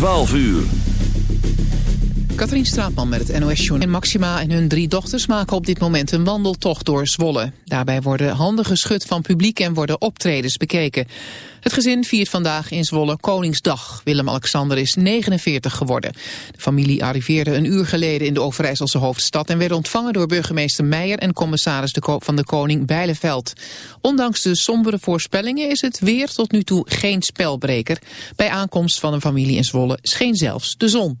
12 uur. Katrien Straatman met het NOS Journal. Maxima en hun drie dochters maken op dit moment een wandeltocht door Zwolle. Daarbij worden handen geschud van publiek en worden optredens bekeken. Het gezin viert vandaag in Zwolle Koningsdag. Willem-Alexander is 49 geworden. De familie arriveerde een uur geleden in de Overijsselse hoofdstad... en werd ontvangen door burgemeester Meijer en commissaris van de Koning Bijleveld. Ondanks de sombere voorspellingen is het weer tot nu toe geen spelbreker. Bij aankomst van een familie in Zwolle scheen zelfs de zon.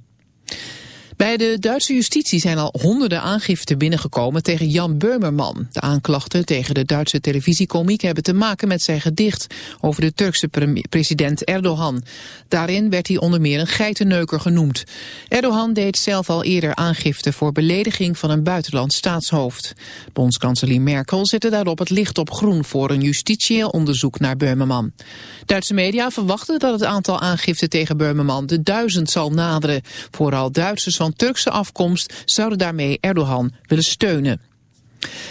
Bij de Duitse justitie zijn al honderden aangiften binnengekomen tegen Jan Böhmerman. De aanklachten tegen de Duitse televisiekomiek hebben te maken met zijn gedicht over de Turkse president Erdogan. Daarin werd hij onder meer een geitenneuker genoemd. Erdogan deed zelf al eerder aangifte voor belediging van een buitenlands staatshoofd. Bondskanselier Merkel zette daarop het licht op groen voor een justitieel onderzoek naar Böhmerman. Duitse media verwachten dat het aantal aangiften tegen Böhmerman de duizend zal naderen. Vooral Duitsers van Turkse afkomst zouden daarmee Erdogan willen steunen.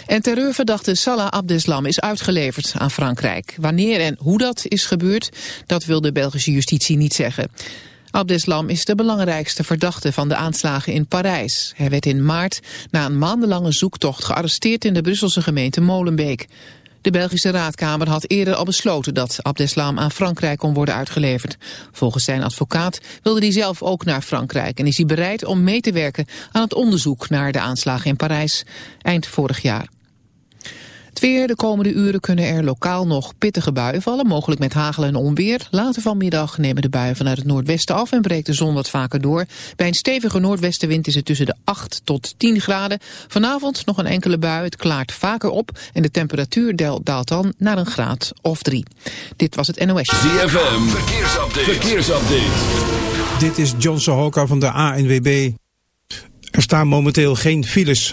En terreurverdachte Salah Abdeslam is uitgeleverd aan Frankrijk. Wanneer en hoe dat is gebeurd, dat wil de Belgische justitie niet zeggen. Abdeslam is de belangrijkste verdachte van de aanslagen in Parijs. Hij werd in maart na een maandenlange zoektocht gearresteerd in de Brusselse gemeente Molenbeek. De Belgische Raadkamer had eerder al besloten dat Abdeslam aan Frankrijk kon worden uitgeleverd. Volgens zijn advocaat wilde hij zelf ook naar Frankrijk en is hij bereid om mee te werken aan het onderzoek naar de aanslagen in Parijs eind vorig jaar. Het weer, de komende uren kunnen er lokaal nog pittige buien vallen, mogelijk met hagel en onweer. Later vanmiddag nemen de buien vanuit het noordwesten af en breekt de zon wat vaker door. Bij een stevige noordwestenwind is het tussen de 8 tot 10 graden. Vanavond nog een enkele bui, het klaart vaker op en de temperatuur daalt dan naar een graad of 3. Dit was het NOS. ZFM, verkeersupdate. verkeersupdate. Dit is John Sohoka van de ANWB. Er staan momenteel geen files.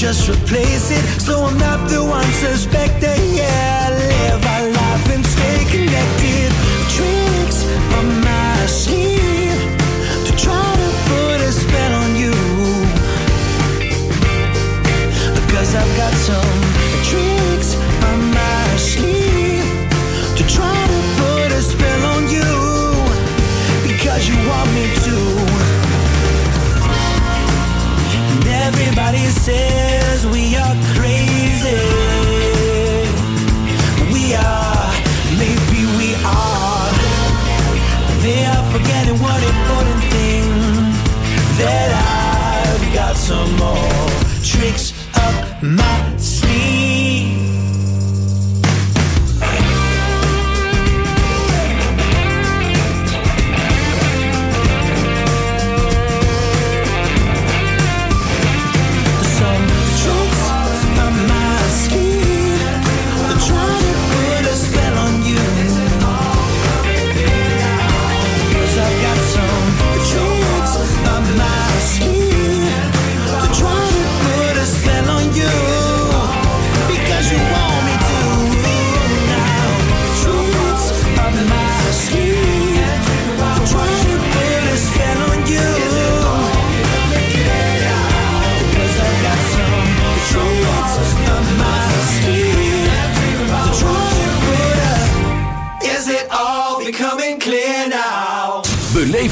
just replace it so I'm not the one suspected. Yeah, I live our life and stay connected. Tricks on my sleeve to try to put a spell on you. Because I've got some tricks on my sleeve to try to put a spell on you. Because you want me to. And everybody says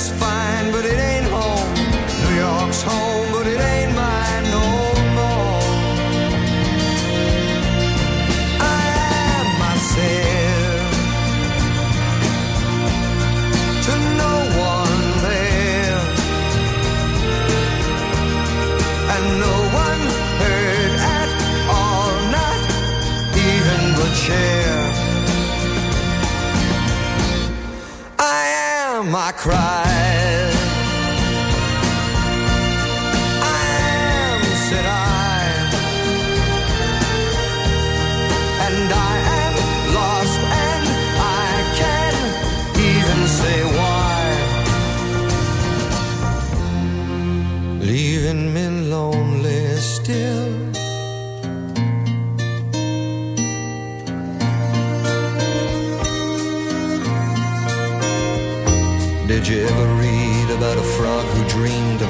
LA's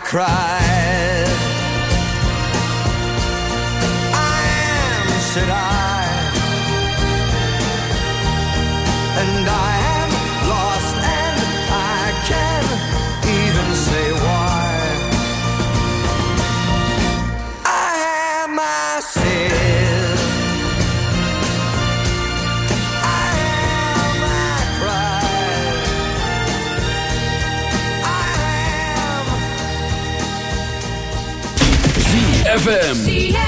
Am, ZFM.